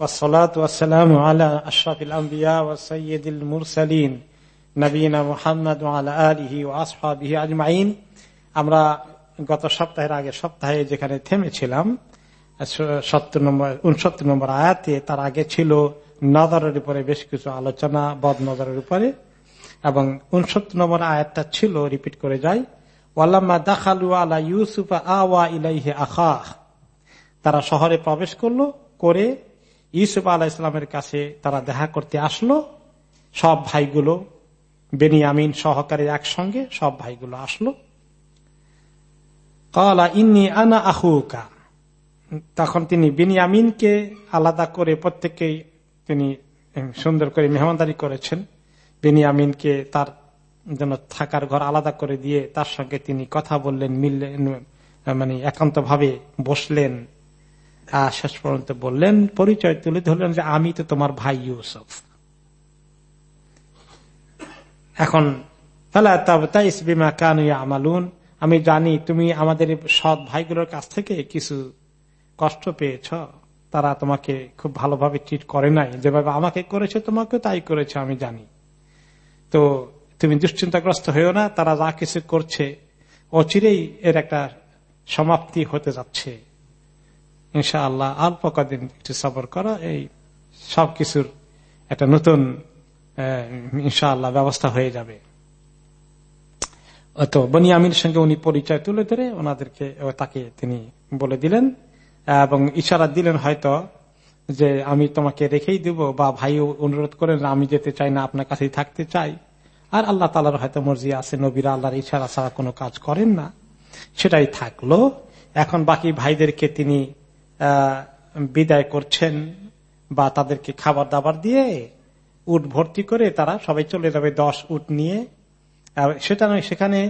والصلاة والسلام على أشرف الأنبياء والسيد المرسلين নবীনা মোহাম্মদ আলিহি ও আসহাবিহি আজমাইন আমরা গত সপ্তাহের আগে সপ্তাহে যেখানে থেমেছিলাম সত্তর নম্বর উনসত্তর নম্বর আয়াতে তার আগে ছিল নজরের উপরে বেশ কিছু আলোচনা বদ নজরের উপরে এবং উনসত্তর নম্বর আয়াতটা ছিল রিপিট করে যাই ওয়াল্লাম্মা দাখালু আলা ইউসুফ আওয়া ইলাইহে আখাহ তারা শহরে প্রবেশ করলো করে ইউসুফ আলাহ ইসলামের কাছে তারা দেখা করতে আসলো। সব ভাইগুলো, বেনিয়ামিন সহকারী একসঙ্গে সব ভাইগুলো আসলো। কলা, ইন্নি আনা আহুকা। তখন তিনি বেনিয়ামিনকে আলাদা করে প্রত্যেককেই তিনি সুন্দর করে মেহমানদারি করেছেন। বেনিয়ামিনকে তার জন্য থাকার ঘর আলাদা করে দিয়ে তার সঙ্গে তিনি কথা বললেন, মিললেন মানে একান্ত ভাবে বসলেন। শেষ পর্যন্ত বললেন, পরিচয় তুলে ধরলেন যে আমি তো তোমার ভাই ইউসুফ। এখন আমালুন আমি জানি তুমি আমাদের সৎ ভাইগুলোর কাছ থেকে কিছু কষ্ট পেয়েছ, তারা তোমাকে খুব ভালোভাবে ট্রিট করে নাই, যেভাবে আমাকে করেছে তোমাকে তাই করেছে, আমি জানি। তো তুমি দুশ্চিন্তাগ্রস্ত হয়েও না, তারা যা কিছু করছে, অচিরেই এর একটা সমাপ্তি হতে যাচ্ছে। ইনশা আল্লাহ অল্প কদিন একটু সফর করো, এই সবকিছুর একটা নতুন ইনশাআল্লাহ ব্যবস্থা হয়ে যাবে। তো বনিয়ামির সঙ্গে উনি পরিচয় তুলে ধরে ওনাদেরকে তাকে তিনি বলে দিলেন, এবং ইশারা দিলেন হয়তো যে আমি তোমাকে রেখেই দিব বা ভাই অনুরোধ করেন আমি যেতে চাই না, আপনার কাছেই থাকতে চাই। আর আল্লাহ তালার হয়তো মর্জি আছে, নবীরা আল্লাহর ইশারা ছাড়া কোনো কাজ করেন না। সেটাই থাকল। এখন বাকি ভাইদেরকে তিনি বিদায় করছেন বা তাদেরকে খাবার দাবার দিয়ে উট ভর্তি করে তারা সবাই চলে যাবে দশ উট নিয়ে। আর সেটা নয়, সেখানে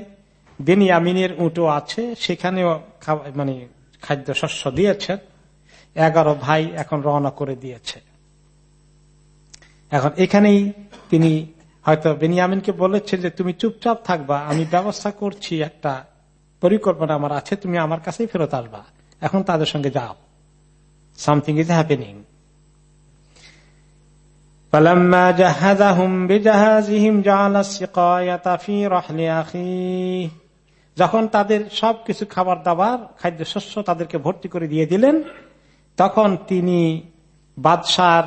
বেনিয়ামিনের উটও আছে, সেখানেও মানে খাদ্য শস্য দিয়েছেন এগারো ভাই এখন রওনা করে দিয়েছে। এখন এখানেই তিনি হয়তো বেনিয়ামিনকে বলেছেন যে, তুমি চুপচাপ থাকবা, আমি ব্যবস্থা করছি একটা পরিকল্পনা আমার আছে, তুমি আমার কাছেই ফেরত আসবা। এখন তাদের সঙ্গে যাও। সামথিং ইজ হ্যাপেনিং فلما جهزهم بجهازهم جعل السقاية في رحل أخيه যখন তাদের সবকিছু খাবার দাবার খাদ্য শস্য তাদেরকে ভর্তি করে দিয়ে দিলেন তখন তিনি বাদশার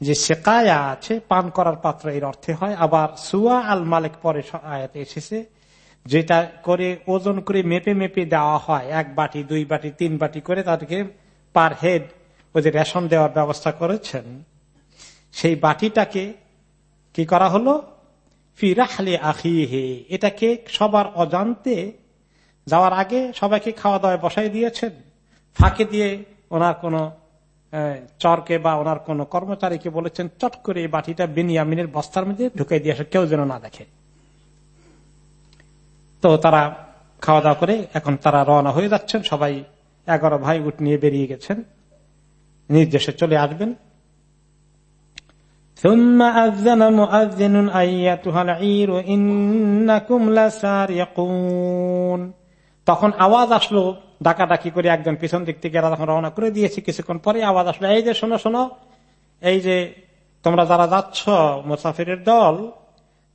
যে সেকায়া আছে পান করার পাত্র এর অর্থে হয় আবার সুয়া আল মালিক পরে আয়াতে এসেছে যেটা করে ওজন করে মেপে মেপে দেওয়া হয় এক বাটি দুই বাটি তিন বাটি করে তাদেরকে পার হেড ওই যে রেশন দেওয়ার ব্যবস্থা করেছেন, সেই বাটিটাকে কি করা হলো? ফিরাহলে আখি হে এটাকে সবার অজান্তে যাওয়ার আগে সবাইকে খাওয়া দাওয়ায় বসাই দিয়েছেন। ফাঁকে দিয়ে ওনার কোন চরকে বা ওনার কোন কর্মচারীকে বলেছেন, চট করে এই বাটিটা বেনিয়ামিনের বস্তার মধ্যে ঢুকে দিয়ে আসে, কেউ যেন না দেখে। তো তারা খাওয়া দাওয়া করে এখন তারা রওনা হয়ে যাচ্ছেন। সবাই এগারো ভাই উঠ নিয়ে বেরিয়ে গেছেন। নির্দেশে চলে আসবেন। তখন আওয়াজ আসলো ডাকাডাকি করে একজন পিছন দিক থেকে তখন রওনা করে দিয়েছি। কিছুক্ষণ পরে আওয়াজ আসলো, এই যে শোনো শোনো, এই যে তোমরা যারা যাচ্ছ মুসাফিরের দল,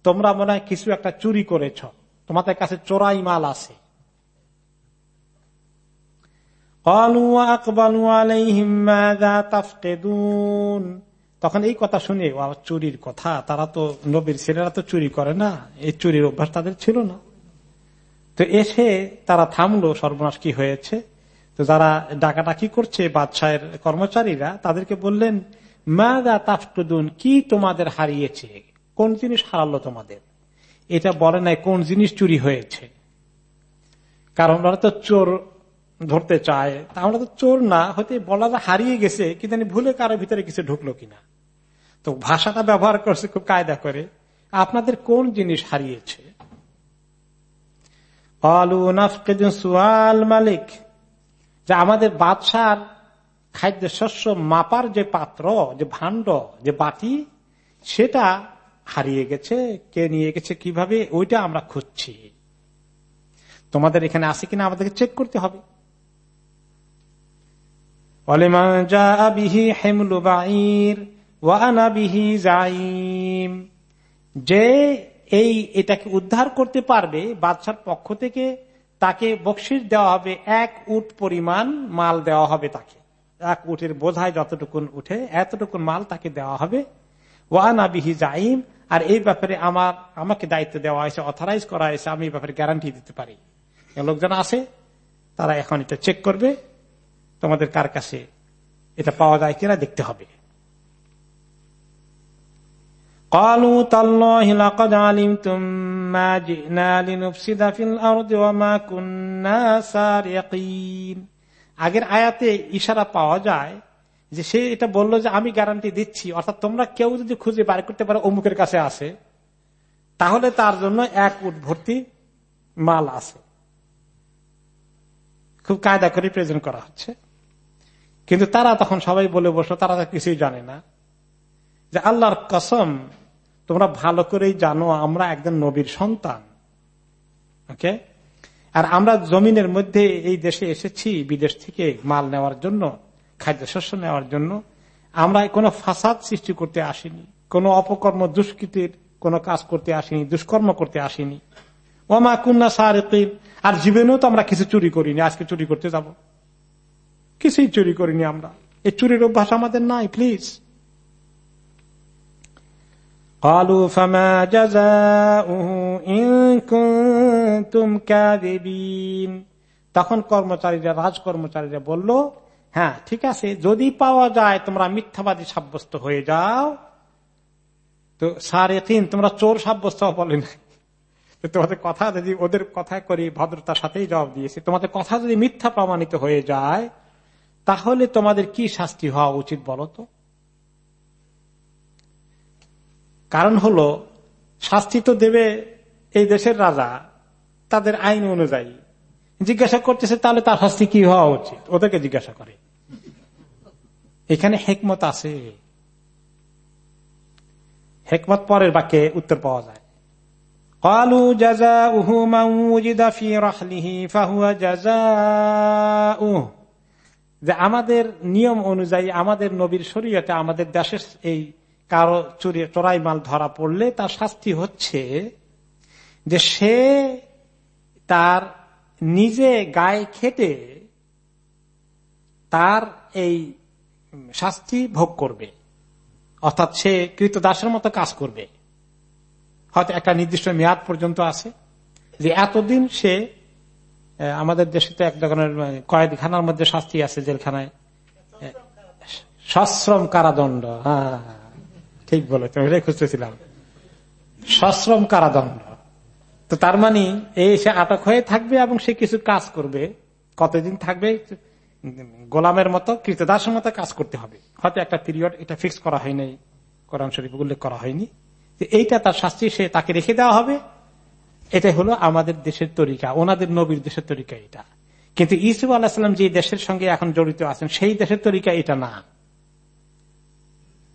তোমরা মনে কিছু একটা চুরি করেছ। তোমাদের কাছে চোরাই মাল আছে। তখন এই কথা শুনে চুরির কথা। তারা তো নবীর ছেলেরা তো চুরি করে না। এই চুরির অভ্যাস তাদের ছিল না। তো এসে তারা থামলো, সর্বনাশ কি হয়েছে? তো যারা ডাকাডাকি করছে বাদশাহের কর্মচারীরা, তাদেরকে বললেন মা মাদা তাফটুদুন কি তোমাদের হারিয়েছে? কোন জিনিস হারালো তোমাদের? এটা বলে নাই কোন জিনিস চুরি হয়েছে। কারণ ওরা তো চোর ধরতে চায় আমরা তো চোর না, হয়তো বলা হারিয়ে গেছে, কিন্তু ভুলে কারও ভিতরে কিছু ঢুকলো কিনা। তো ভাষাটা ব্যবহার করছে খুব কায়দা করে, আপনাদের কোন জিনিস হারিয়েছে? সুয়াল মালিক, যে আমাদের বাদশার খাদ্য শস্য মাপার যে পাত্র, যে ভাণ্ড, যে বাটি, সেটা হারিয়ে গেছে, কে নিয়ে গেছে, কীভাবে, ওইটা আমরা খুঁজছি। তোমাদের এখানে আছে কিনা, আমাদেরকে চেক করতে হবে। যে এই এটাকে উদ্ধার করতে পারবে, বাদশার পক্ষ থেকে তাকে বকশিস দেওয়া হবে, এক উট পরিমাণ মাল দেওয়া হবে তাকে। এক উটের বোঝায় যতটুকুন উঠে, এতটুকুন মাল তাকে দেওয়া হবে। ওয়ানা বিহি জাইম আর এই ব্যাপারে আমার, আমাকে দায়িত্ব দেওয়া হয়েছে, অথরাইজ করা হয়েছে, আমি এই ব্যাপারে গ্যারান্টি দিতে পারি। লোকজন আছে, তারা এখন এটা চেক করবে। তোমাদের কার কাছে এটা পাওয়া যায় কিনা দেখতে হবে قالوا تالله لقد علمتم ما جئنا لنفسد في الأرض وما كنا سارقين আগের আয়াতে ইশারা পাওয়া যায় যে সে এটা বললো যে আমি গ্যারান্টি দিচ্ছি অর্থাৎ তোমরা কেউ যদি খুঁজে বার করতে পারো অমুকের কাছে আসে তাহলে তার জন্য এক উট ভর্তি মাল আছে খুব কায়দা করে প্রেজেন্ট করা হচ্ছে কিন্তু তারা তখন সবাই বলে বসল, তারা তো কিছুই জানে না। যে আল্লাহর কসম, তোমরা ভালো করেই জানো, আমরা একজন নবীর সন্তান। ওকে? আর আমরা জমিনের মধ্যে এই দেশে এসেছি, বিদেশ থেকে মাল নেওয়ার জন্য, খাদ্যশস্য নেওয়ার জন্য। আমরা কোনো ফাসাদ সৃষ্টি করতে আসিনি, কোনো অপকর্ম দুষ্কৃতির কোনো কাজ করতে আসিনি, দুষ্কর্ম করতে আসিনি। ওমা কুন্না সার আর জীবনেও তো আমরা কিছু চুরি করিনি, আজকে চুরি করতে যাব। কিছুই চুরি করিনি আমরা এই চুরির অভ্যাস আমাদের নাই প্লিজ قالوا فما جزاؤه إن كنتم كاذبين তখন কর্মচারীরা রাজকর্মচারীরা বলল হ্যাঁ ঠিক আছে যদি পাওয়া যায় তোমরা মিথ্যাবাদী সাব্যস্ত হয়ে যাও তো সাড়ে তিন তোমরা চোর সাব্যস্ত বলে না তোমাদের কথা যদি ওদের কথা করি ভদ্রতার সাথেই জবাব দিয়েছে তোমাদের কথা যদি মিথ্যা প্রমাণিত হয়ে যায় তাহলে তোমাদের কি শাস্তি হওয়া উচিত বলো তো? কারণ হলো, শাস্তি তো দেবে এই দেশের রাজা, তাদের আইন অনুযায়ী। জিজ্ঞাসা করতেছে, তাহলে তার শাস্তি কি হওয়া উচিত? ওদেরকে জিজ্ঞাসা করে। এখানে হেকমত আছে। হেকমত পরের বাক্যে উত্তর পাওয়া যায়। কালু জাজা উহু মাউজিদাফি রাহলিহি, ফাহুয়া জাজা যে আমাদের নিয়ম অনুযায়ী আমাদের নবীর শরীয়তে আমাদের দেশের এই কারও চুরি, চোরাই মাল ধরা পড়লে তার শাস্তি হচ্ছে যে সে তার নিজে গায়ে খেটে তার এই শাস্তি ভোগ করবে। অর্থাৎ সে কৃত দাসের মতো কাজ করবে। হয়তো একটা নির্দিষ্ট মেয়াদ পর্যন্ত আছে যে এতদিন সে আমাদের দেশে তো এক ধরনের কয়েদখানার মধ্যে শাস্তি আছে জেলখানায়। সশ্রম কারাদণ্ড হ্যাঁ ঠিক বলে তো এটাই খুঁজতেছিলাম। সশ্রম কারাদণ্ড। তো তার মানে এই সে আটক হয়ে থাকবে এবং সে কিছু কাজ করবে। কতদিন থাকবে? গোলামের মতো, কৃতদাসের মতো কাজ করতে হবে। হয়তো একটা পিরিয়ড এটা ফিক্স করা হয়নি কোরআন শরীফ উল্লেখ করা হয়নি। এইটা তার শাস্তি, সে তাকে রেখে দেওয়া হবে। এটাই হলো আমাদের দেশের তরিকা, ওনাদের নবীর দেশের তরিকা এটা। কিন্তু ইসুফ আল্লাহাম যে দেশের সঙ্গে এখন জড়িত আছেন, সেই দেশের তরিকা এটা না।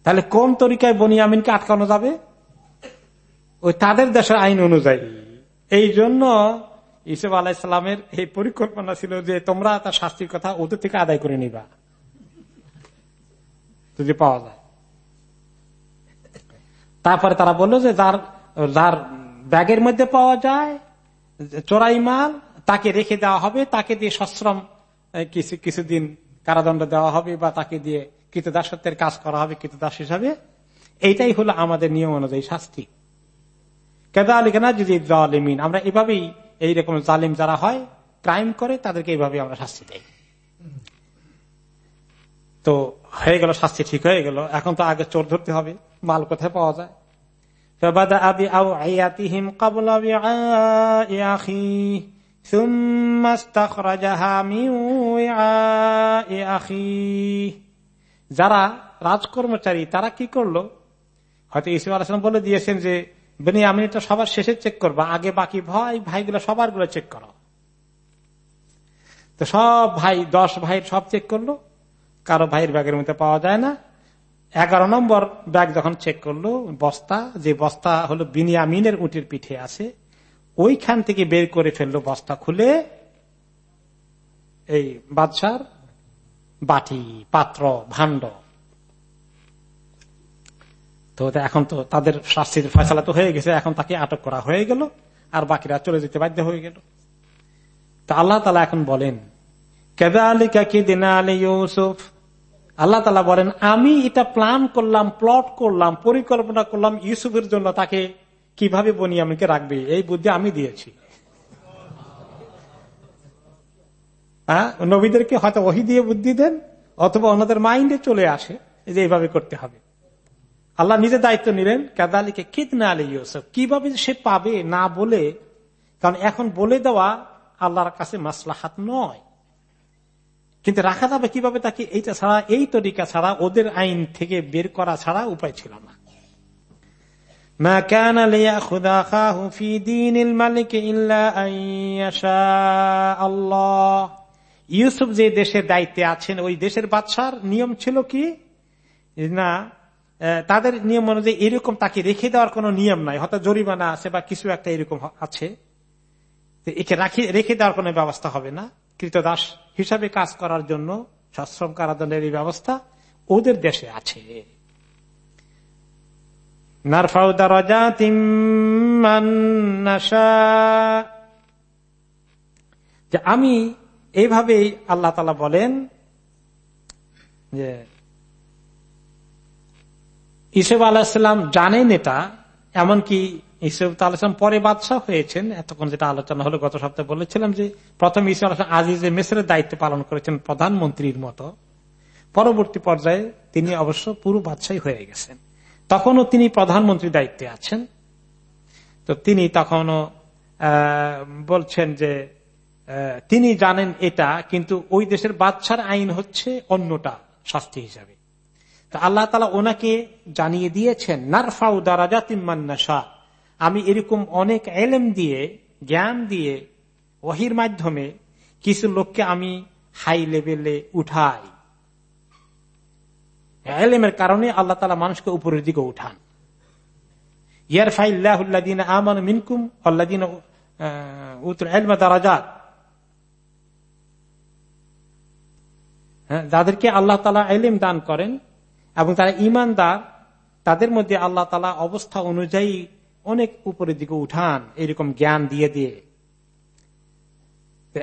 তাহলে কোন তরিকায় বনিয়ামিনকে আটকানো যাবে? ওই তাদের দেশের আইন অনুযায়ী। এই জন্য ইসুফ আলাহিসামের এই পরিকল্পনা ছিল যে তোমরা তার শাস্তির কথা ওদের থেকে আদায় করে নিবা। যদি পাওয়া যায়। তারপরে তারা বলল যে যার যার ব্যাগের মধ্যে পাওয়া যায়, চোরাই মাল, তাকে রেখে দেওয়া হবে, তাকে দিয়ে সশ্রম কিছু, কিছুদিন কারাদণ্ড দেওয়া হবে বা তাকে দিয়ে কৃতদাসত্বের কাজ করা হবে কৃতদাস হিসাবে। এইটাই হলো আমাদের নিয়ম অনুযায়ী শাস্তি। কেদা কেনা যদি জালিমিন, আমরা এভাবেই এইরকম জালিম যারা হয়, ক্রাইম করে, তাদেরকে এইভাবে আমরা শাস্তি দেই। তো হয়ে গেল, শাস্তি ঠিক হয়ে গেল। এখন তো আগে চোর ধরতে হবে, মাল কোথায় পাওয়া যায়? যারা রাজকর্মচারী, তারা কি করল? হয়তো ইসুফ আলাম বলে দিয়েছেন যে, বেনি আমি তো সবার শেষে চেক করব, আগে বাকি ভাই, ভাইগুলো সবারগুলো চেক করো। তো সব ভাই, দশ ভাই সব চেক করল। কারও ভাইয়ের ব্যাগের মধ্যে পাওয়া যায় না। এগারো নম্বর ব্যাগ যখন চেক করল, বস্তা, যে বস্তা হলো বিনিয়ামিনের উটির পিঠে আছে, ওইখান থেকে বের করে ফেলল বস্তা খুলে, এই বাদশার বাটি, পাত্র, ভাণ্ড। তো এখন তো তাদের শাস্তির ফয়সলা তো হয়ে গেছে, এখন তাকে আটক করা হয়ে গেল, আর বাকিরা চলে যেতে বাধ্য হয়ে গেল। তা আল্লাহ তালা এখন বলেন কেদা আলী কাকি দিনা আলী ইউসুফ? আল্লাহ তালা বলেন, আমি এটা প্ল্যান করলাম প্লট করলাম, পরিকল্পনা করলাম ইউসুফের জন্য, তাকে কীভাবে বনিয়ামিনকে রাখবে? এই বুদ্ধি আমি দিয়েছি। হ্যাঁ? নবীদেরকে হয়তো ওহি দিয়ে বুদ্ধি দেন, অথবা ওনাদের মাইন্ডে চলে আসে যে এইভাবে করতে হবে। আল্লাহ নিজে দায়িত্ব নিলেন, কাদালিকে কিতনা আলী ইউসুফ। কীভাবে সে পাবে না বলে? কারণ এখন বলে দেওয়া আল্লাহর কাছে মাসলাহাত নয়। কিন্তু রাখা যাবে কীভাবে তাকে এইটা ছাড়া, এই তরিকা ছাড়া ওদের আইন থেকে বের করা ছাড়া উপায় ছিল না। ইউসুফ যে দেশের দায়িত্বে আছেন, ওই দেশের বাদশার নিয়ম ছিল কি? না তাদের নিয়ম অনুযায়ী এরকম তাকে রেখে দেওয়ার কোন নিয়ম নাই। হয়তো জরিমানা আছে বা কিছু একটা এরকম আছে। একে রাখি, রেখে দেওয়ার কোন ব্যবস্থা হবে না। কৃতদাস হিসাবে কাজ করার জন্য সশ্রম কারাদণ্ডের এই ব্যবস্থা ওদের দেশে আছে। যে আমি এইভাবেই আল্লাহ তালা বলেন যে ইসেফ আলাহিসাম জানেন এটা, এমনকি ইসেফ আলাহিসাম পরে বাদশাহ হয়েছেন। এতক্ষণ যেটা আলোচনা হলো, গত সপ্তাহে বলেছিলাম যে প্রথম ইসেফ আজিজে মেসরের দায়িত্ব পালন করেছেন প্রধানমন্ত্রীর মতো। পরবর্তী পর্যায়ে তিনি অবশ্য পুরো বাদশাহী হয়ে গেছেন। তখনও তিনি প্রধানমন্ত্রীর দায়িত্বে আছেন। তো তিনি তখনও বলছেন যে তিনি জানেন এটা, কিন্তু ওই দেশের বাদশার আইন হচ্ছে অন্যটা শাস্তি হিসাবে। তো আল্লাহ তালা ওনাকে জানিয়ে দিয়েছেন, নারফাউ দারাজা তিম্মান্নাশা আমি এরকম অনেক এলেম দিয়ে, জ্ঞান দিয়ে, ওহির মাধ্যমে কিছু লোককে আমি হাই লেভেলে উঠাই। এলেমের কারণে আল্লাহ তালা মানুষকে উপরের দিকে উঠান। ইয়ার আমান মিনকুম দারাজাত। যাদেরকে আল্লাহ দান করেন এবং তারা ইমানদার তাদের মধ্যে আল্লাহ তালা অবস্থা অনুযায়ী অনেক উপরের দিকে উঠান, এরকম জ্ঞান দিয়ে দিয়ে।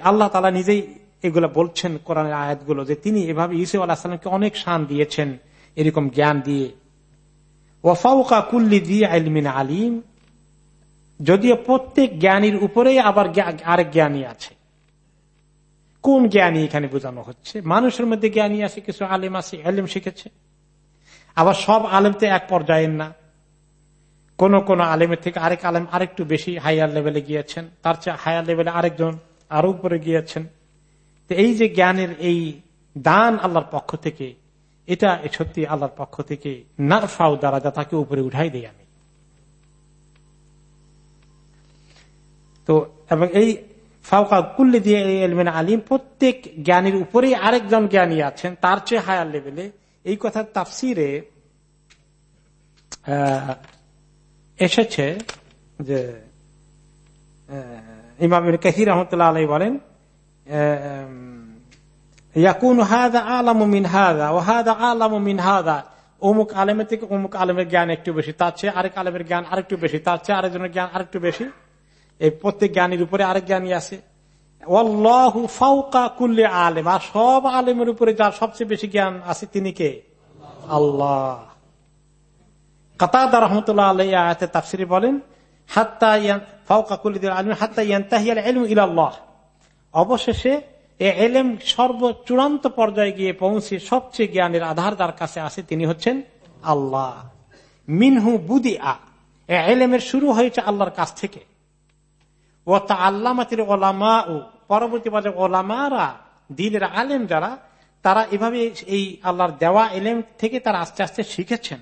আল্লাহ তালা নিজেই এগুলো বলছেন কোরআনের আয়াতগুলো, যে তিনি এভাবে ইউসুফ আল্লাহ সাল্লামকে অনেক শান দিয়েছেন এরকম জ্ঞান দিয়ে। ওয়াফাউকা কুল্লি দিয়ে আলমিন আলিম, যদিও প্রত্যেক জ্ঞানীর উপরেই আবার আরেক জ্ঞানী আছে। কোন জ্ঞানী এখানে বোঝানো হচ্ছে? মানুষের মধ্যে জ্ঞানী আছে, কিছু আলেম আছে, আলেম শিখেছে। আবার সব আলেম তো এক পর্যায়ের না। কোন কোন আলেমের থেকে আরেক আলেম আরেকটু বেশি হাইয়ার লেভেলে গিয়েছেন, তার চেয়ে হায়ার লেভেলে আরেকজন আরও উপরে গিয়েছেন। তো এই যে জ্ঞানের এই দান আল্লাহর পক্ষ থেকে, এটা সত্যি আল্লাহর পক্ষ থেকে নারফাও দ্বারা যা তাকে উপরে উঠাই দিই আমি। তো এবং এই ফাউকা কুল্লি দিয়ে আলিম প্রত্যেক জ্ঞানীর উপরেই আরেকজন জ্ঞানী আছেন, তার চেয়ে হায়ার লেভেলে। এই কথা তাফসিরে এসেছে যে ইমাম কাহির রহমতুল্লাহ আলাই বলেন তার চেয়ে আরেক আলেমের জ্ঞান আরেকটু বেশি, তার চেয়ে আরেকজনের জ্ঞান আরেকটু বেশি। এই প্রত্যেক জ্ঞানীর উপরে আরেক আছে। আলেম, আর সব আলেমের উপরে যার সবচেয়ে বেশি জ্ঞান আছে তিনি কে? আল্লাহ। কাতাদা রহমতুল্লাহ আলাই আয়াতে তাফসিরি বলেন হাত্তা ফাউকা কুল্লি আলম হাত্তা ইয়ান্তাহিয়াল এলম ইলাল্লাহ অবশেষে এ এলেম সর্ব চূড়ান্ত পর্যায়ে গিয়ে পৌঁছে সবচেয়ে জ্ঞানের আধার যার কাছে আছে তিনি হচ্ছেন আল্লাহ। মিনহু বুদি আ এলেমের শুরু হয়েছে আল্লাহর কাছ থেকে। ও তা আল্লামাতির ওলামা ও পরবর্তী পর্যায়ে ওলামারা দিনের আলেম যারা, তারা এভাবে এই আল্লাহর দেওয়া এলেম থেকে তারা আস্তে আস্তে শিখেছেন।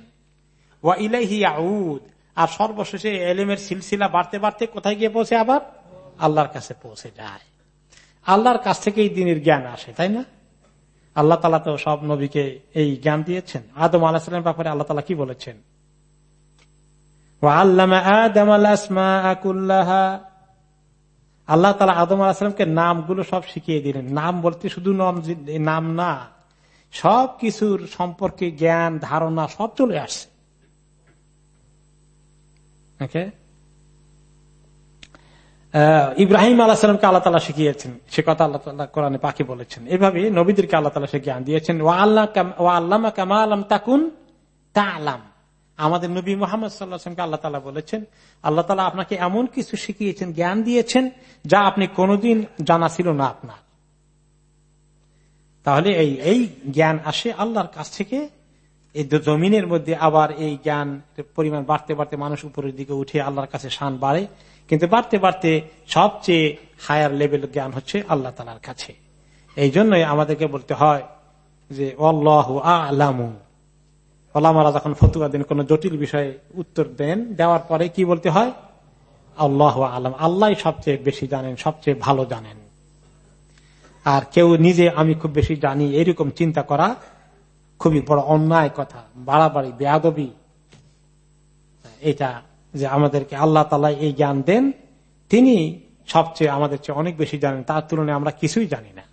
ওয়া ইলাইহি আউদ আর সর্বশেষে এলেমের সিলসিলা বাড়তে বাড়তে কোথায় গিয়ে পৌঁছে আবার? আল্লাহর কাছে পৌঁছে যায়। আল্লাহর কাছ থেকে এই দিনের জ্ঞান আসে, তাই না? আল্লাহ তালা তো সব নবীকে এই জ্ঞান দিয়েছেন। আদম আলাহিসামের ব্যাপারে আল্লাহ তালা কি বলেছেন? আল্লাহ তালা আদম আলাহিসামকে নামগুলো সব শিখিয়ে দিলেন। নাম বলতে শুধু নাম না সব কিছুর সম্পর্কে জ্ঞান, ধারণা সব চলে আসছে। ইব্রাহিম আল্লাহ সাল্লামকে আল্লাহ তালা শিখিয়েছেন। সে কথা আল্লাহ তালা কোরআনে পাখি বলেছেন। এভাবে নবীদেরকে আল্লাহ তালা সে জ্ঞান দিয়েছেন। ও আল্লাহ ও আল্লামা কামা আলম তাকুন তা আলাম আমাদের নবী মোহাম্মদ সাল্লাহামকে আল্লাহ তালা বলেছেন, আল্লাহ তালা আপনাকে এমন কিছু শিখিয়েছেন, জ্ঞান দিয়েছেন, যা আপনি কোনোদিন জানা ছিল না আপনার। তাহলে এই এই জ্ঞান আসে আল্লাহর কাছ থেকে এই জমিনের মধ্যে আবার এই জ্ঞান পরিমাণ বাড়তে বাড়তে মানুষ উপরের দিকে উঠে আল্লাহর কাছে শান বাড়ে। কিন্তু বাড়তে বাড়তে সবচেয়ে হায়ার লেভেল জ্ঞান হচ্ছে আল্লাহ তালার কাছে। এই জন্যই আমাদেরকে বলতে হয় যে অল্লাহ আলামু। ওলামারা যখন ফতুয়া দেন, কোন জটিল বিষয়ে উত্তর দেন, দেওয়ার পরে কি বলতে হয়? আল্লাহ আলম। আল্লাহ সবচেয়ে বেশি জানেন, সবচেয়ে ভালো জানেন। আর কেউ নিজে আমি খুব বেশি জানি, এরকম চিন্তা করা খুবই বড় অন্যায় কথা, বাড়াবাড়ি, বেয়াদবি। এটা যে আমাদেরকে আল্লাহ তালা এই জ্ঞান দেন, তিনি সবচেয়ে আমাদের চেয়ে অনেক বেশি জানেন, তার তুলনায় আমরা কিছুই জানি না।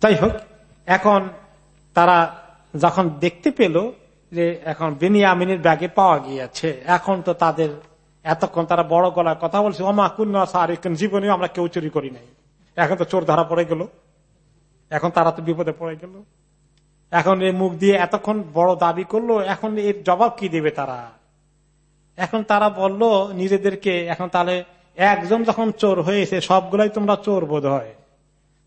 তাই হোক, এখন তারা যখন দেখতে পেল যে এখন বেনিয়ামিনের ব্যাগে পাওয়া গিয়েছে, এখন তো তাদের এতক্ষণ তারা বড় গলায় কথা বলছে, ওমা কুন্না সার জীবনে আমরা কেউ চুরি করি নাই। এখন তো চোর ধরা পড়ে গেল। এখন তারা তো বিপদে পড়ে গেল। এখন এই মুখ দিয়ে এতক্ষণ বড় দাবি করল, এখন এর জবাব কি দেবে তারা? এখন তারা বলল, নিজেদেরকে এখন তাহলে একজন যখন চোর হয়েছে, সবগুলাই তোমরা চোর বোধ হয়।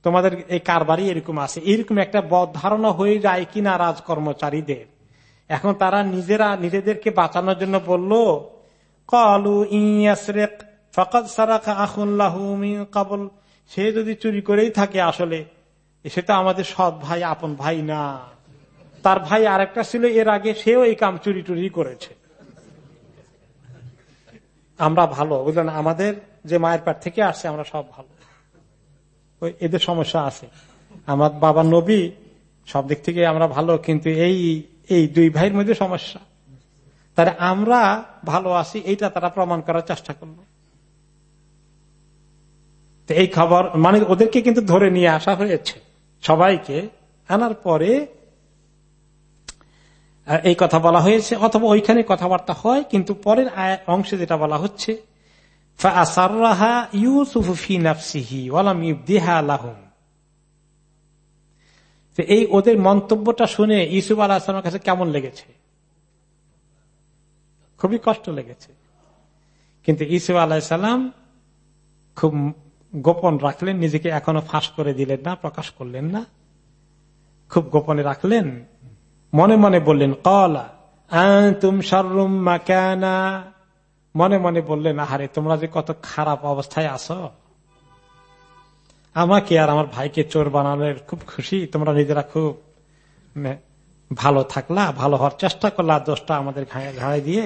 তোমাদের এই কারবারই এরকম আছে। এরকম একটা বদ ধারণা হয়ে যায় কিনা রাজ কর্মচারীদের এখন তারা নিজেরা, নিজেদেরকে বাঁচানোর জন্য বলল, কলু আহুল্লাহ কাবল। সে যদি চুরি করেই থাকে আসলে সেটা আমাদের সৎ ভাই, আপন ভাই না। তার ভাই আরেকটা ছিল, এর আগে সেও এই কাম চুরি টুরি করেছে। আমরা ভালো, বুঝলেন? আমাদের যে মায়ের পাট থেকে আসছে, আমরা সব ভালো। এদের সমস্যা আছে। আমার বাবা নবী, সব দিক থেকে আমরা ভালো, কিন্তু এই এই দুই ভাইয়ের মধ্যে সমস্যা। তাহলে আমরা ভালো আছি, এইটা তারা প্রমাণ করার চেষ্টা করল। এই খবর মানে ওদেরকে কিন্তু ধরে নিয়ে আসা হয়েছে সবাইকে। আনার পরে এই কথা বলা হয়েছে, অথবা ওইখানে কথাবার্তা হয়, কিন্তু পরের অংশে যেটা বলা হচ্ছে এই ওদের মন্তব্যটা শুনে ইসুফ আল্লাহ আসলামের কাছে কেমন লেগেছে? খুবই কষ্ট লেগেছে। কিন্তু ইসুফ আলাহিসাল্লাম খুব গোপন রাখলেন, নিজেকে এখনও ফাঁস করে দিলেন না, প্রকাশ করলেন না। খুব গোপনে রাখলেন মনে মনে বললেন, কলা তুম সরুম মাকানা। মনে মনে বললেন, আহারে, তোমরা যে কত খারাপ অবস্থায় আছো। আমাকে আর আমার ভাইকে চোর বানানোর খুব খুশি, তোমরা নিজেরা খুব ভালো থাকলা, ভালো হওয়ার চেষ্টা করলা, দোষটা আমাদের ঘাড়ে দিয়ে।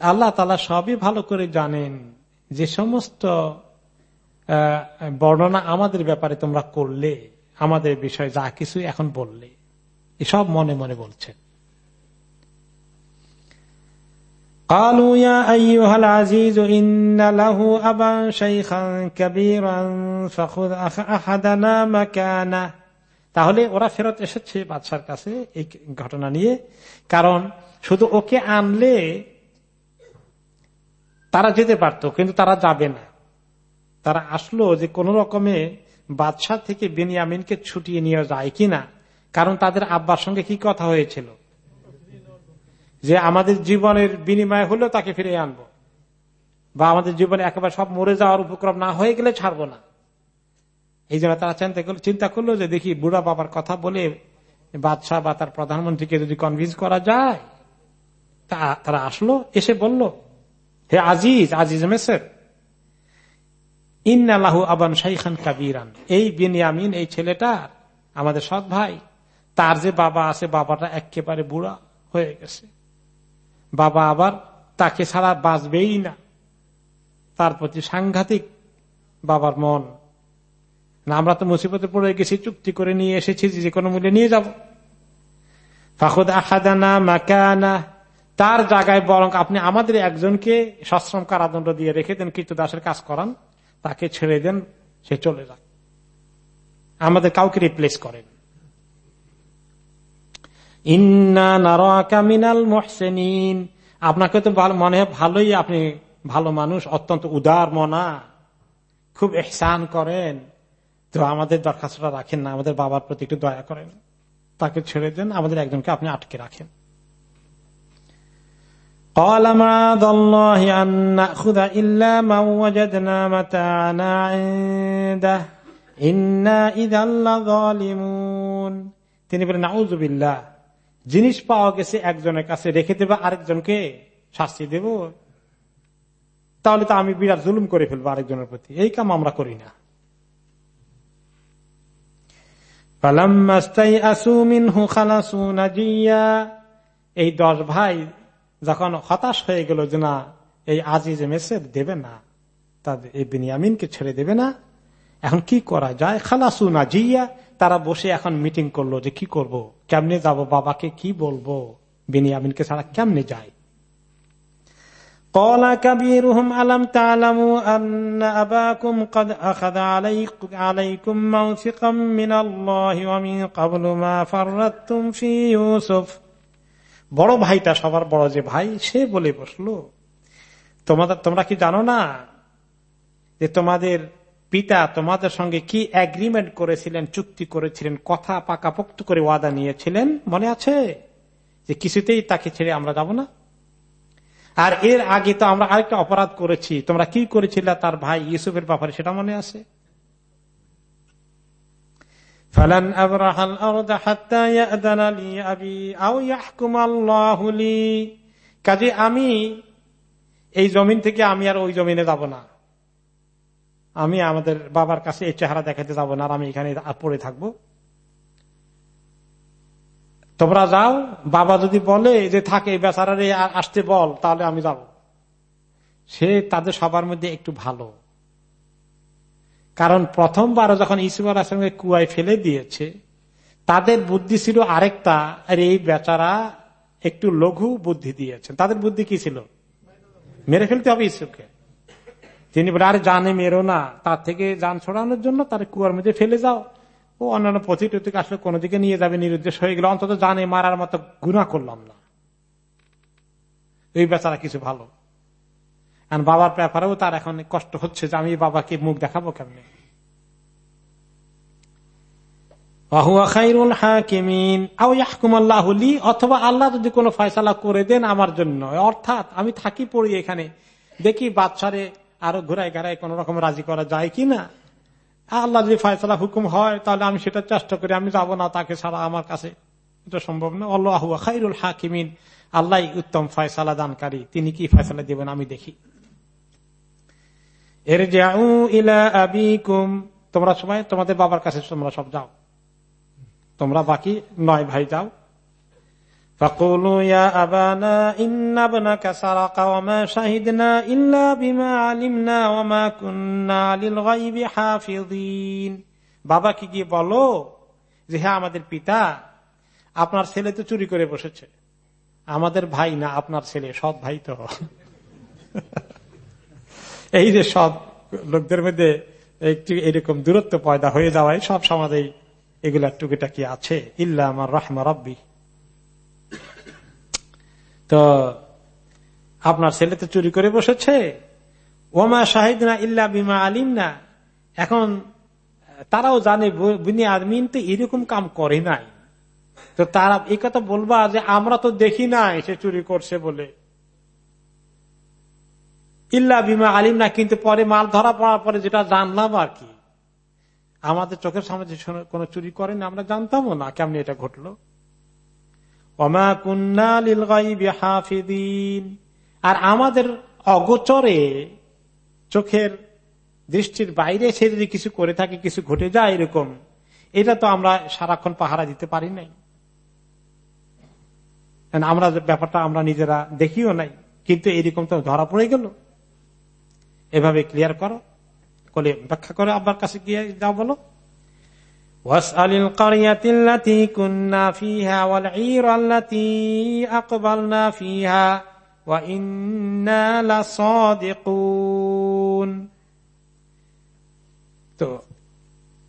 আল্লাহ তালা সবই ভালো করে জানেন যে সমস্ত বর্ণনা আমাদের ব্যাপারে তোমরা করলে, আমাদের বিষয়ে যা কিছু এখন বললে, এসব মনে মনে বলছে। তাহলে ওরা ফেরত এসেছে বাদশার কাছে এই ঘটনা নিয়ে। কারণ শুধু ওকে আনলে তারা যেতে পারত, কিন্তু তারা যাবে না। তারা আসলো যে কোন রকমে বাদশাহ থেকে বেনিয়ামিনকে ছুটিয়ে নিয়ে যায় কিনা? কারণ তাদের আব্বার সঙ্গে কি কথা হয়েছিল? যে আমাদের জীবনের বিনিময় হলেও তাকে ফিরে আনব। বা আমাদের জীবনে একেবারে সব মরে যাওয়ার উপক্রম না হয়ে গেলে ছাড়বো না। এই জন্য তারা চিন্তা করল চিন্তা করল যে দেখি বুড়া বাবার কথা বলে বাদশাহ বা তার প্রধানমন্ত্রীকে যদি কনভিন্স করা যায়, তা তারা আসলো, এসে বলল, হে আজিজ আজিজ মেসের ইন্নালাহু আবান শাইখান কাবিরান। এই বিনিয়ামিন, এই ছেলেটা আমাদের সৎ ভাই, তার যে বাবা আছে, বাবাটা একেবারে বুড়া হয়ে গেছে। বাবা আবার তাকে ছাড়া বাঁচবেই না। তার প্রতি সাংঘাতিক বাবার মন। না, আমরা তো মুসিবতে পড়ে গেছি, চুক্তি করে নিয়ে এসেছি, যে কোনো মূল্যে নিয়ে যাব। ফাখুদ আহাদানা মাকানা। তার জায়গায় বরং আপনি আমাদের একজনকে সশ্রম কারাদণ্ড দিয়ে রেখে দেন কীর্ত দাসের কাজ করান। তাকে ছেড়ে দেন, সে চলে যাক আমাদের কাউকে রিপ্লেস করেন। ইন্না নারাকামিনাল মহসেনিন। আপনাকে তো মনে ভালোই আপনি ভালো মানুষ, অত্যন্ত উদার মনা। খুব এহসান করেন। তো আমাদের দরখাস্তটা রাখেন না, আমাদের বাবার প্রতি একটু দয়া করেন। তাকে ছেড়ে দেন, আমাদের একজনকে আপনি আটকে রাখেন। قال معاذ الله أن نأخذ إلا من وجدنا متاعنا عنده إنا إذا لظالمون তিনি বলেন নাউজুবিল্লাহ জিনিস পাওয়া গেছে একজনের কাছে রেখে দেবে আরেকজনকে শাস্তি দেব তাহলে তো আমি বিরাট জুলুম করে ফেলবো আরেকজনের প্রতি এই কাম আমরা করি না এই দশ ভাই যখন হতাশ হয়ে গেল যে না এই আজিজ মেসের দেবে না তাদের এই বিনিয়ামিনকে ছেড়ে দেবে না এখন কি করা যায় খালাসু না জিয়া তারা বসে এখন মিটিং করলো যে কি করব। কেমনে যাব বাবাকে কি বলবো বিনিয়ামিনকে ছাড়া কেমনে যায় قال كبيرهم ألم تعلموا أن أباكم قد أخذ عليكم موثقا من الله ومن قبل ما فرطتم في يوسف বড় ভাইটা, সবার বড় যে ভাই, সে বলে বসল, তোমাদের, তোমরা কি জানো না যে তোমাদের পিতা তোমাদের সঙ্গে কি এগ্রিমেন্ট করেছিলেন, চুক্তি করেছিলেন, কথা পাকাপোক্ত করে ওয়াদা নিয়েছিলেন? মনে আছে? যে কিছুতেই তাকে ছেড়ে আমরা যাব না। আর এর আগে তো আমরা আরেকটা অপরাধ করেছি। তোমরা কি করেছিলে তার ভাই ইউসুফের ব্যাপারে সেটা মনে আছে? ফালান আবরাহাল আরদ হাত্তা আবি আও ইয়াহকুম কাজে আমি এই জমিন থেকে আমি আর ওই জমিনে যাব না। আমি আমাদের বাবার কাছে এই চেহারা দেখাতে যাব না আর আমি এখানে পড়ে থাকব। তোমরা যাও, বাবা যদি বলে যে থাকে বেচারারে আসতে বল, তাহলে আমি যাব। সে তাদের সবার মধ্যে একটু ভালো। কারণ প্রথমবার যখন ইসুফ আলাহামকে কুয়ায় ফেলে দিয়েছে, তাদের বুদ্ধি ছিল আরেকটা, আর এই বেচারা একটু লঘু বুদ্ধি দিয়েছেন তাদের বুদ্ধি কি ছিল? মেরে ফেলতে হবে ইসুফকে তিনি বলে, আরে জানে মেরো না, তার থেকে যান ছড়ানোর জন্য তার কুয়ার মধ্যে ফেলে যাও। ও অন্যান্য পথিটুতিক আসলে কোনো দিকে নিয়ে যাবে, নিরুদ্দেশ হয়ে গেল অন্তত জানে মারার মতো গুণা করলাম না। এই বেচারা কিছু ভালো। আর বাবার ব্যাপারেও তার এখন কষ্ট হচ্ছে যে আমি বাবাকে মুখ দেখাবো কেমনে? অথবা আল্লাহ যদি কোনো ফয়সালা করে দেন আমার জন্য। অর্থাৎ আমি থাকি পড়ি এখানে। দেখি বাচ্চারে আরও ঘুরাই ঘাড়াই কোন রকম রাজি করা যায় কি না? আল্লাহ যদি ফয়সালা হুকুম হয়, তাহলে আমি সেটা চেষ্টা করি, আমি যাব না তাকে ছাড়া আমার কাছে। এটা সম্ভব না। আল্লাহ খাইরুল হাকিমিন। আল্লাহ উত্তম ফয়সালা দানকারী। তিনি কি ফয়সালা দেবেন আমি দেখি। এর ইলা আবিকুম। তোমরা সবাই তোমাদের বাবার কাছে তোমরা সব যাও। তোমরা বাকি নয় ভাই যাও। বাবাকে গিয়ে বলো যে হ্যাঁ আমাদের পিতা, আপনার ছেলে তো চুরি করে বসেছে। আমাদের ভাই না, আপনার ছেলে সব ভাই তো। এই যে সব লোকদের মধ্যে একটু এরকম দূরত্ব পয়দা হয়ে যাওয়ায় সব সমাজে এগুলা টুকিটাকি আছে। ইল্লা আমার রহমা রব্বি। তো আপনার ছেলে তো চুরি করে বসেছে। ওমা শাহিদ না ইল্লা বিমা আলিম না এখন তারাও জানে বিনি আদমিন তো এরকম কাম করে নাই। তো তারা এই কথা বলবা যে আমরা তো দেখি নাই সে চুরি করছে বলে। ইল্লা বিমা আলিম না, কিন্তু পরে মাল ধরা পড়ার পরে যেটা জানলাম আর কি। আমাদের চোখের সামনে যে কোন চুরি করেন, আমরা জানতামও না কেমনি এটা ঘটলো। আর আমাদের অগোচরে চোখের দৃষ্টির বাইরে সে যদি কিছু করে থাকে, কিছু ঘটে যায় এরকম, এটা তো আমরা সারাক্ষণ পাহারা দিতে পারি নাই। আমরা ব্যাপারটা আমরা নিজেরা দেখিও নাই, কিন্তু এরকম তো ধরা পড়ে গেল। এভাবে ক্লিয়ার করো করে ব্যাখ্যা করে, আব্বার কাছে গিয়ে যাও বলো। তো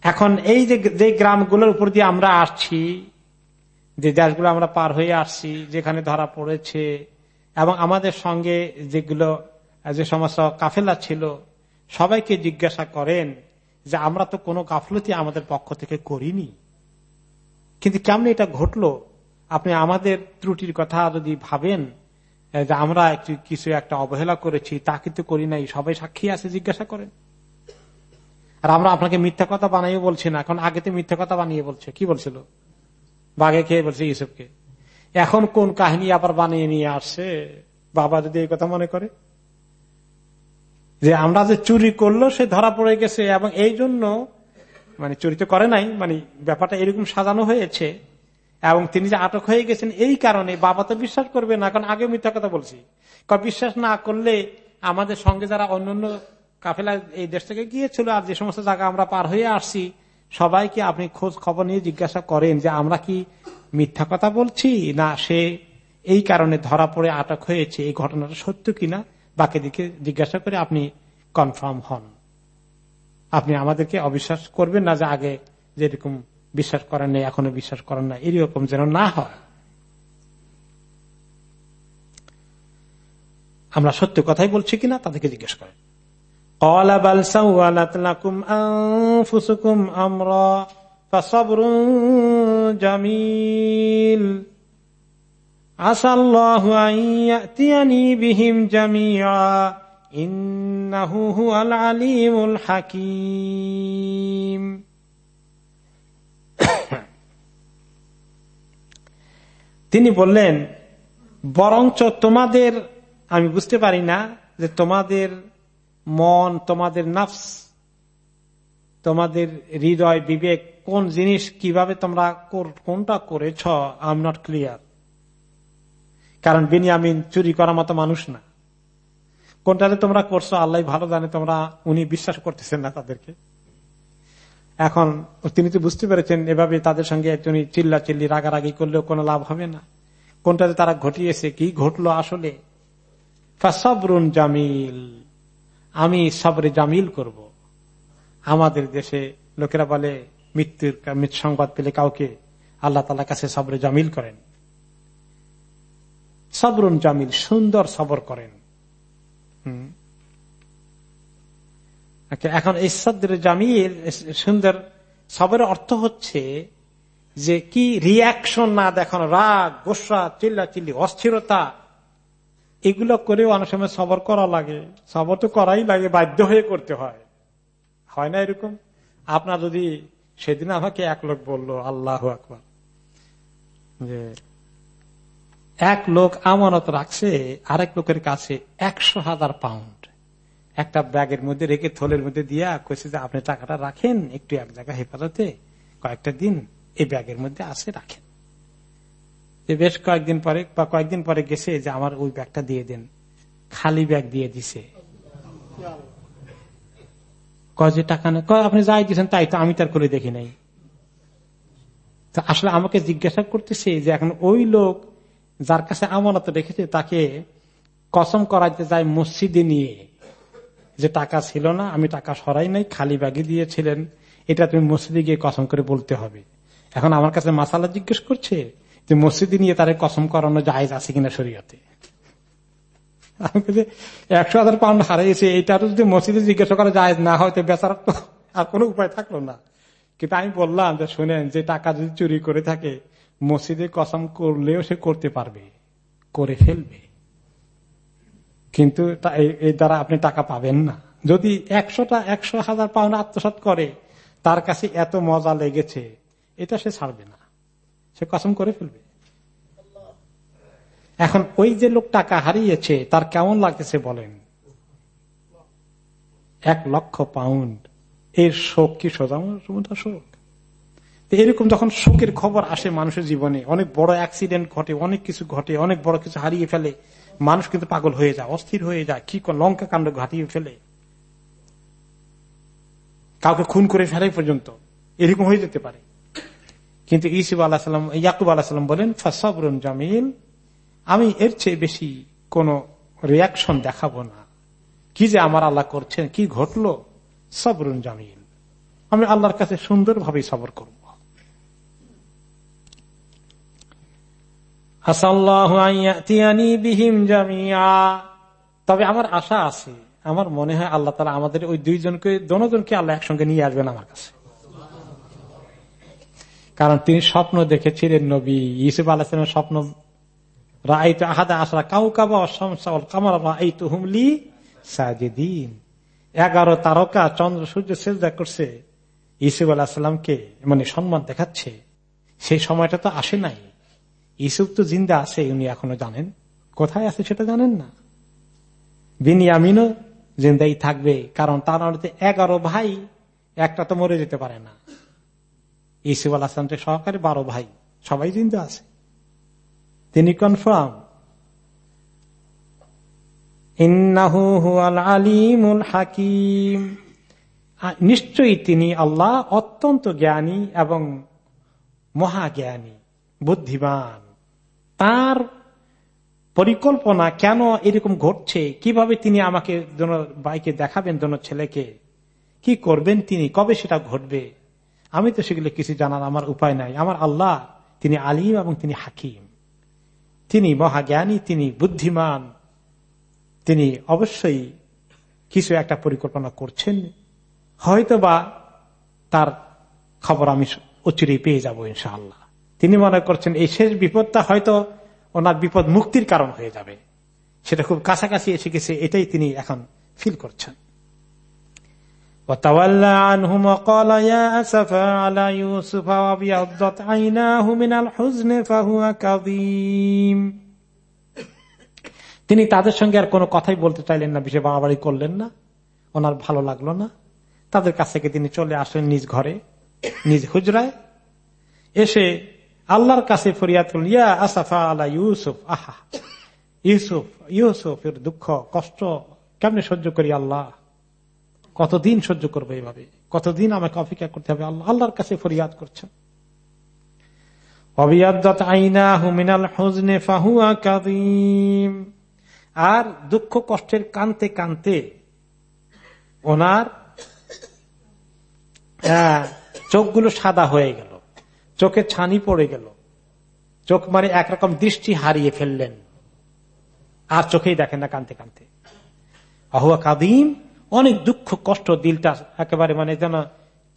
এখন এই যে গ্রামগুলোর উপর দিয়ে আমরা আসছি, যে দেশগুলো আমরা পার হয়ে আসছি, যেখানে ধরা পড়েছে, এবং আমাদের সঙ্গে যেগুলো যে সমস্ত কাফেলা ছিল, সবাইকে জিজ্ঞাসা করেন যে, আমরা তো কোনো গাফলতি আমাদের পক্ষ থেকে করিনি। কিন্তু কেমন এটা ঘটলো? আপনি আমাদের ত্রুটির কথা যদি ভাবেন যে আমরা কিছু একটা অবহেলা করেছি, তা কিন্তু করি নাই। সবাই সাক্ষী আছে, জিজ্ঞাসা করেন। আর আমরা আপনাকে মিথ্যা কথা বানাইয়ে বলছি না। এখন আগে তো মিথ্যা কথা বানিয়ে বলছে। কি বলছিল? বাঘে খেয়ে বলছে, ইউসুফকে। এখন কোন কাহিনী আবার বানিয়ে নিয়ে আসছে? বাবা যদি এই কথা মনে করে? যে আমরা যে চুরি করল, সে ধরা পড়ে গেছে এবং এই জন্য মানে চুরি তো করে নাই মানে ব্যাপারটা এরকম সাজানো হয়েছে এবং তিনি যে আটক হয়ে গেছেন এই কারণে বাবা তো বিশ্বাস করবে না, কারণ আগে মিথ্যা কথা বলছি। বিশ্বাস না করলে আমাদের সঙ্গে যারা অন্যান্য কাফেলা এই দেশ থেকে গিয়েছিল আর যে সমস্ত জায়গা আমরা পার হয়ে আসছি, সবাইকে আপনি খোঁজ খবর নিয়ে জিজ্ঞাসা করেন যে আমরা কি মিথ্যা কথা বলছি না সে এই কারণে ধরা পড়ে, আটক হয়েছে, এই ঘটনাটা সত্য কিনা? বাকি দিকে জিজ্ঞাসা করে আপনি কনফার্ম হন। আপনি আমাদেরকে অবিশ্বাস করবেন না যে আগে যেরকম বিশ্বাস করেন নেই, এখনও বিশ্বাস করেন না এরকম যেন না হয়। আমরা সত্য কথাই বলছি কিনা তাদেরকে জিজ্ঞেস করেন। জামিল হাকিম। তিনি বললেন, বরঞ্চ তোমাদের, আমি বুঝতে পারি না যে তোমাদের মন, তোমাদের নফস, তোমাদের হৃদয় বিবেক কোন জিনিস কীভাবে তোমরা কোনটা করেছ আই এম নট ক্লিয়ার কারণ বিনিয়ামিন চুরি করার মতো মানুষ না। কোনটাতে তোমরা করছ, আল্লাহ ভালো জানে, তোমরা উনি বিশ্বাস করতেছেন না তাদেরকে। এখন তিনি তো বুঝতে পেরেছেন, এভাবে তাদের সঙ্গে তিনি চিল্লা চিল্লি রাগারাগি করলেও কোনো লাভ হবে না। কোনটাতে তারা ঘটিয়েছে, কি ঘটলো আসলে? সবরুন জামিল। আমি সবরে জামিল করব। আমাদের দেশে লোকেরা বলে, মৃত্যুর মৃত্যু সংবাদ পেলে কাউকে আল্লাহ তালা কাছে সবরে জামিল করেন। সবরুন জামিল, সুন্দর সবর করেন। এখন সদ্র জামিল, সুন্দর সবের অর্থ হচ্ছে যে কি রিয়াকশন না দেখানো, রাগ, গোসা চিল্লা চিল্লি অস্থিরতা, এগুলো করেও অনেক সময় সবর করা লাগে। সবর তো করাই লাগে, বাধ্য হয়ে করতে হয়। হয় না এরকম? আপনার যদি সেদিন আমাকে এক লোক বলল, আল্লাহ আকবর, যে এক লোক আমানত রাখছে, আরেক লোকের কাছে একশো হাজার পাউন্ড একটা ব্যাগের মধ্যে রেখে থলের মধ্যে দিয়া কইছে যে, আপনি টাকাটা রাখেন, একটু এক জায়গায় হেফাজতে, কয়েকটা দিন এই ব্যাগের মধ্যে আছে, রাখেন। বেশ কয়েকদিন পরে, বা কয়েকদিন পরে গেছে যে, আমার ওই ব্যাগটা দিয়ে দেন। খালি ব্যাগ দিয়ে দিছে। কয় টাকা নেই আপনি যাই দিয়েছেন তাই তো, আমি তার করে দেখি নাই। আসলে আমাকে জিজ্ঞাসা করতেছে যে, এখন ওই লোক যার কাছে আমানত রেখেছে, তাকে কসম করাইতে যায় মসজিদে নিয়ে। যে টাকা ছিল না, আমি টাকা সরাই নাই, খালি ব্যাগে দিয়েছিলেন, এটা তুমি মসজিদে গিয়ে কসম করে বলতে হবে। এখন আমার কাছে মাসালা জিজ্ঞেস করছে যে মসজিদে নিয়ে তার কসম করানো জায়জ আছে কিনা শরীয়তে? একশো হাজার পাউন্ড হারিয়েছে এটা যদি মসজিদে জিজ্ঞাসা করা যায় না হয়তো বেচার তো আর কোনো উপায় থাকল না। কিন্তু আমি বললাম যে, শুনেন, যে টাকা যদি চুরি করে থাকে মসজিদে কসম করলেও সে করতে পারবে, করে ফেলবে। কিন্তু এই দ্বারা আপনি টাকা পাবেন না। যদি একশোটা, একশো হাজার পাউন্ড আত্মসাত করে, তার কাছে এত মজা লেগেছে, এটা সে ছাড়বে না। সে কসম করে ফেলবে। এখন ওই যে লোক টাকা হারিয়েছে, তার কেমন লাগতেছে বলেন? এক লক্ষ পাউন্ড। এর শোক কি সোজা শোক? এরকম যখন শোকের খবর আসে মানুষের জীবনে, অনেক বড় অ্যাক্সিডেন্ট ঘটে, অনেক কিছু ঘটে, অনেক বড় কিছু হারিয়ে ফেলে, মানুষ কিন্তু পাগল হয়ে যায়, অস্থির হয়ে যায়, কি লঙ্কা কাণ্ড ঘাটিয়ে ফেলে। কাউকে খুন করে ফেলে পর্যন্ত। এরকম হয়ে যেতে পারে। কিন্তু ইসিব আল্লাহ সাল্লাম ইয়াকুব আল্লাহ সাল্লাম বলেন, ফাসবরুন জামিল, আমি এর চেয়ে বেশি কোন রিয়াকশন দেখাবো না। কি যে আমার আল্লাহ করছেন, কি ঘটলো? সবরুন জামিল। আমি আল্লাহর কাছে সুন্দরভাবে সবর করব। তবে আমার আশা আছে, আমার মনে হয় আল্লাহ তালা আমাদের ওই দুইজনকে, দনজনকে আল্লাহ একসঙ্গে নিয়ে আসবেন আমার কাছে। কারণ তিনি স্বপ্ন দেখেছিলেন নবী ইসুফ আলাহিসের স্বপ্ন রাইত আহাদা আসরা কাউ কাবা কামার রাইত হুমলি এগারো তারকা, চন্দ্র, সূর্য, সেজদা করছে ইসুফ আলাহিসামকে মানে সম্মান দেখাচ্ছে। সেই সময়টা তো আসে নাই। ইসুফ তো জিন্দা আছে, উনি এখনও জানেন। কোথায় আছে সেটা জানেন না। বিনিয়ামিনও জিন্দাই থাকবে, কারণ তার মধ্যে এগারো ভাই, একটা তো মরে যেতে পারে না। ইসুফ আল আসলাম সহকারে বারো ভাই, সবাই জিন্দা আছে। তিনি কনফার্ম হাকিম। নিশ্চয়ই তিনি আল্লাহ অত্যন্ত জ্ঞানী এবং মহাজ্ঞানী, বুদ্ধিমান। তার পরিকল্পনা কেন এরকম ঘটছে? কীভাবে তিনি আমাকে বাইকে দেখাবেন, দোনো ছেলেকে? কি করবেন তিনি? কবে সেটা ঘটবে? আমি তো সেগুলো কিছু জানার আমার উপায় নাই। আমার আল্লাহ, তিনি আলিম এবং তিনি হাকিম। তিনি মহাজ্ঞানী, তিনি বুদ্ধিমান। তিনি অবশ্যই কিছু একটা পরিকল্পনা করছেন। হয়তোবা তার খবর আমি উচিরে পেয়ে যাব ইনশাআল্লাহ। তিনি মনে করছেন, এই শেষ বিপদটা হয়তো ওনার বিপদ মুক্তির কারণ হয়ে যাবে। সেটা খুব কাছাকাছি এসে গেছে, এটাই তিনি এখন ফিল করছেন। তিনি তাদের সঙ্গে আর কোনো কথাই বলতে চাইলেন না, বিষয় বাড়াবাড়ি করলেন না। ওনার ভালো লাগল না। তাদের কাছ থেকে তিনি চলে আসলেন নিজ ঘরে, নিজ হুজরায়। এসে আল্লাহর কাছে ফরিয়াদ করলেন ইয়া আসাফা আলা ইউসুফ, আহা। ইউসুফ, ইউসুফের দুঃখ, কষ্ট কেমনে সহ্য করি আল্লাহ? কতদিন সহ্য করব এইভাবে কতদিন আমাকে অপেক্ষা করতে হবে আল্লাহ? আল্লাহর কাছে ফরিয়াদ করছেন। আর দুঃখ কষ্টের কানতে কানতে ওনার চোখগুলো সাদা হয়ে গেল। চোখে ছানি পড়ে গেল। চোখ মানে একরকম দৃষ্টি হারিয়ে ফেললেন। আর চোখেই দেখেন না কানতে কানতে। আহুয়া কাদিম অনেক দুঃখ কষ্ট দিলটা একেবারে মানে যেন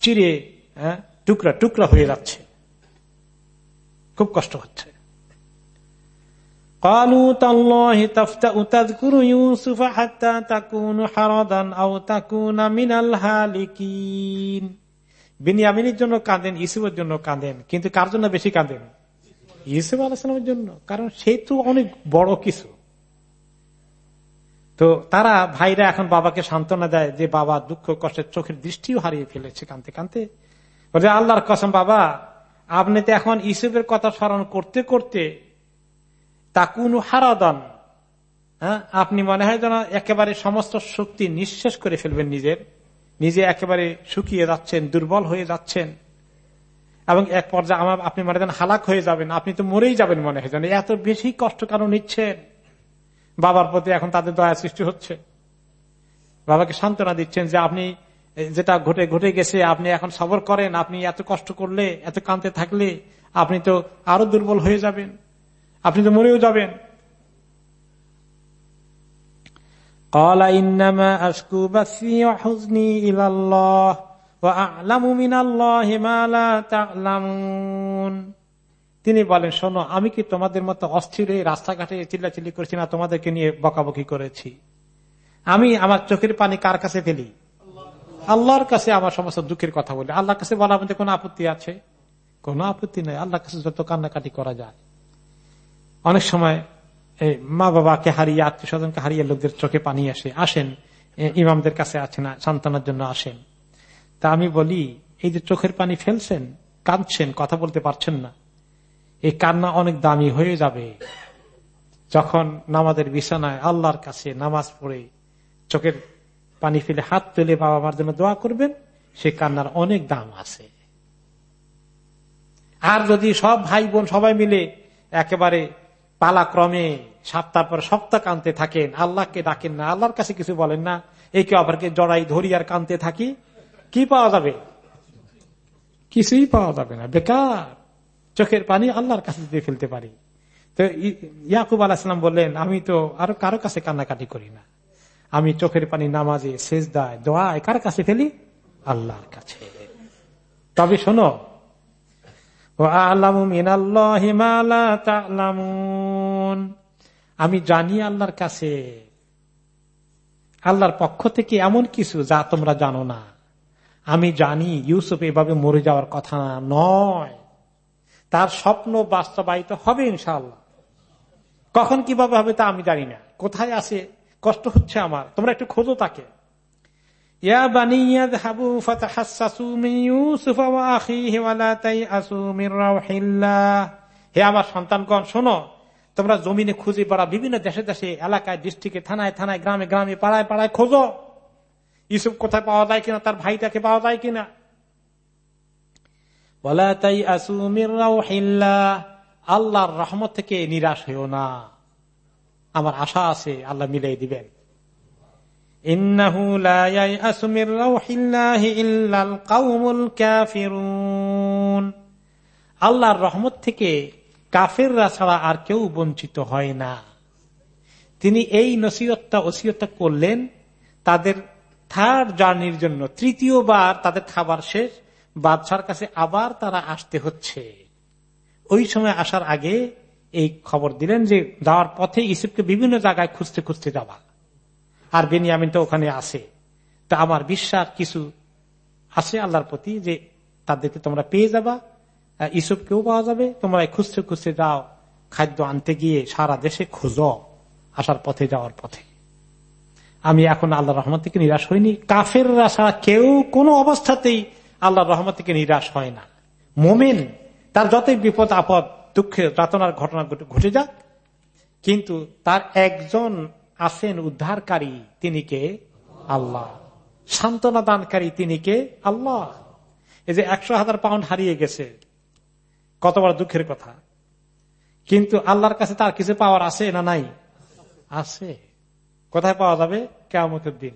চিরে হ্যাঁ, টুকরা টুকরা হয়ে যাচ্ছে। খুব কষ্ট হচ্ছে। বিনিয়ামিনের জন্য কাঁদেন ইসুফের জন্য কাঁদেন, কিন্তু কার জন্য বেশি কাঁদেন? ইসুফ আলাহামের জন্য, কারণ সে তো অনেক বড় কিছু। তো তারা ভাইরা এখন বাবাকে সান্ত্বনা দেয় যে, বাবা, দুঃখ, কষ্টের চোখের দৃষ্টিও হারিয়ে ফেলেছে কানতে কানতে বলে, আল্লাহর কসম, বাবা, আপনি তো এখন ইসুফের কথা স্মরণ করতে করতে তা কোন হারাদান হ্যাঁ? আপনি মনে হয় যেন একেবারে সমস্ত শক্তি নিঃশেষ করে ফেলবেন নিজের। নিজে একেবারে শুকিয়ে যাচ্ছেন, দুর্বল হয়ে যাচ্ছেন। এবং এক পর্যায়ে আমার, আপনি মনে যেন হালাক হয়ে যাবেন, আপনি তো মরেই যাবেন মনে হয় যেন। এত বেশি কষ্ট কারণ নিচ্ছেন? বাবার প্রতি এখন তাদের দয়া সৃষ্টি হচ্ছে। বাবাকে সান্ত্বনা দিচ্ছেন যে আপনি, যেটা ঘটে ঘটে গেছে, আপনি এখন সবর করেন, আপনি এত কষ্ট করলে, এত কান্তে থাকলে, আপনি তো আরও দুর্বল হয়ে যাবেন। আপনি তো মরেও যাবেন। তিনি বলেন, শোনো, আমি কি তোমাদের মতো অস্থির রাস্তাঘাটে চিল্লাচিল্লি করছি না তোমাদেরকে নিয়ে বকাবকি করেছি? আমি আমার চোখের পানি কার কাছে ফেলি? আল্লাহর কাছে আমার সমস্ত দুঃখের কথা বলি। আল্লাহর কাছে বলা মধ্যে কোন আপত্তি আছে? কোন আপত্তি নেই। আল্লাহর কাছে যত কান্নাকাটি করা যায়। অনেক সময় মা বাবাকে হারিয়ে, আত্মীয় স্বজনকে হারিয়ে লোকদের চোখে পানি আসে, আসেন ইমামদের কাছে আছে না সান্তানোর জন্য আসেন। তা আমি বলি, এই যে চোখের পানি ফেলছেন, কাঁদছেন, কথা বলতে পারছেন না। এই কান্না অনেক দামি হয়ে যাবে। যখন নামাজের বিছানায় আল্লাহর কাছে নামাজ পড়ে, চোখের পানি ফেলে হাত তুলে বাবা মার জন্য দোয়া করবেন, সে কান্নার অনেক দাম আছে। আর যদি সব ভাই বোন সবাই মিলে একেবারে পালাক্রমে সপ্তাহ পর সপ্তাহ কানতে থাকেন। আল্লাহকে ডাকেন না। আল্লাহর কাছে কিছু বলেন না। একে অপরকে জড়াই ধরি আর কানতে থাকি। কি পাওয়া যাবে? কিছুই পাওয়া যাবে না। বেকার। চোখের পানি আল্লাহর কাছে দিয়ে ফেলতে পারি। তো ইয়াকুব আলাহাম বললেন, আমি তো আরও কারও কাছে কান্নাকাটি করি না। আমি চোখের পানি নামাজে শেষ দায় দোয়া কার কাছে ফেলি? আল্লাহর কাছে। তবে শোনো আমি জানি আল্লাহর কাছে। আল্লাহর পক্ষ থেকে এমন কিছু যা তোমরা জানো না। আমি জানি ইউসুফ এভাবে মরে যাওয়ার কথা নয়। তার স্বপ্ন বাস্তবায়িত হবে ইনশাল্লাহ কখন কীভাবে হবে তা আমি জানি না। কোথায় আছে? কষ্ট হচ্ছে আমার। তোমরা একটু খোঁজো তাকে। হে আমার সন্তানগণ, শোনো, তোমরা জমিনে খুঁজে পড়া বিভিন্ন দেশে দেশে, এলাকায়, ডিস্ট্রিক্টে, থানায় থানায়, গ্রামে গ্রামে, পাড়ায় পাড়ায় খোঁজো। ইসুফ কোথায় পাওয়া যায় কিনা, তার ভাইটাকে পাওয়া যায় কিনা? বলা তাই আল্লাহর রহমত থেকে নিরাশ হইও না। আমার আশা আছে, আল্লাহ মিলাই দিবেন। আল্লাহর রহমত থেকে কাফেররা ছাড়া আর কেউ বঞ্চিত হয় না। তিনি এই নসিহতটা ওসিয়তটা করলেন, তাদের থার্ড জার্নির জন্য, তৃতীয়বার তাদের খাবার শেষ, বাদশার কাছে আবার তারা আসতে হচ্ছে। ওই সময় আসার আগে এই খবর দিলেন যে যাওয়ার পথে ইসুফকে বিভিন্ন জায়গায় খুঁজতে খুঁজতে যাওয়া। আর বেনিয়ামিন তো ওখানে আছে। তা আমার বিশ্বাস কিছু আছে আল্লাহর প্রতি যে তাদেরকে তোমরা পেয়ে যাবা ইসুফকেও পাওয়া যাবে। তোমরা খুঁজতে খুঁজতে যাও, খাদ্য আনতে গিয়ে সারা দেশে খুঁজো, আসার পথে যাওয়ার পথে। আমি এখন আল্লাহ রহমত থেকে নিরাশ হইনি। কাফেররা ছাড়া কেউ কোনো অবস্থাতেই আল্লাহ রহমত থেকে নিরাশ হয় না। মোমেন, তার যতই বিপদ, আপদ দুঃখের যাতনার ঘটনা ঘটে যাক, কিন্তু তার একজন আছেন উদ্ধারকারী তিনি কে? আল্লাহ। সান্ত্বনা দানকারী তিনি কে? আল্লাহ। এই যে একশো হাজার পাউন্ড হারিয়ে গেছে। কত বড় দুঃখের কথা। কিন্তু আল্লাহর কাছে তার কিছু পাওয়ার আছে না নাই? আছে। কোথায় পাওয়া যাবে? কেমতের দিন।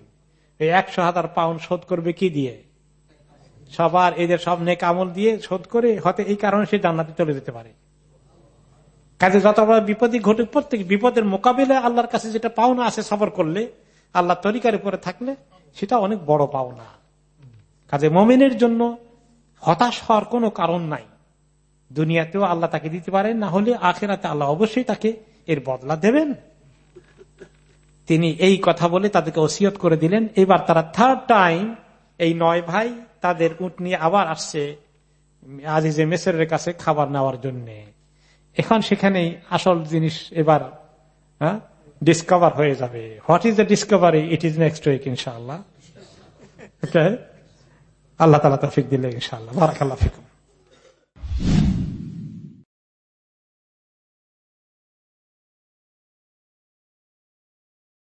এই একশো হাজার পাউন্ড শোধ করবে কি দিয়ে? সবার এদের সব নেক আমল দিয়ে শোধ করে, হয়তো এই কারণে সে জান্নাতে চলে যেতে পারে। কাজে যত বিপদই ঘটুক, প্রত্যেক বিপদের মোকাবিলায় আল্লাহর কাছে যেটা পাওনা আছে সফর করলে আল্লাহ তরিকার উপরে থাকলে, সেটা অনেক বড় পাওনা। কাজে মমিনের জন্য হতাশ হওয়ার কোনো কারণ নাই। দুনিয়াতেও আল্লাহ তাকে দিতে পারেন, না হলে আখেরাতে আল্লাহ অবশ্যই তাকে এর বদলা দেবেন। তিনি এই কথা বলে তাদেরকে ওসিয়ত করে দিলেন। এবার তারা থার্ড টাইম এই নয় ভাই তাদের উঠ নিয়ে আবার আসছে আজিজে মেসরের কাছে খাবার নেওয়ার জন্য। এখন সেখানেই আসল জিনিস এবার হ্যাঁ? ডিসকভার হয়ে যাবে। What is the discovery it is next week ইনশাল্লাহ ওকে আল্লাহ তালা তফিক দিলে ইনশাল্লাহ বারাকাল্লাহ ফিকুম।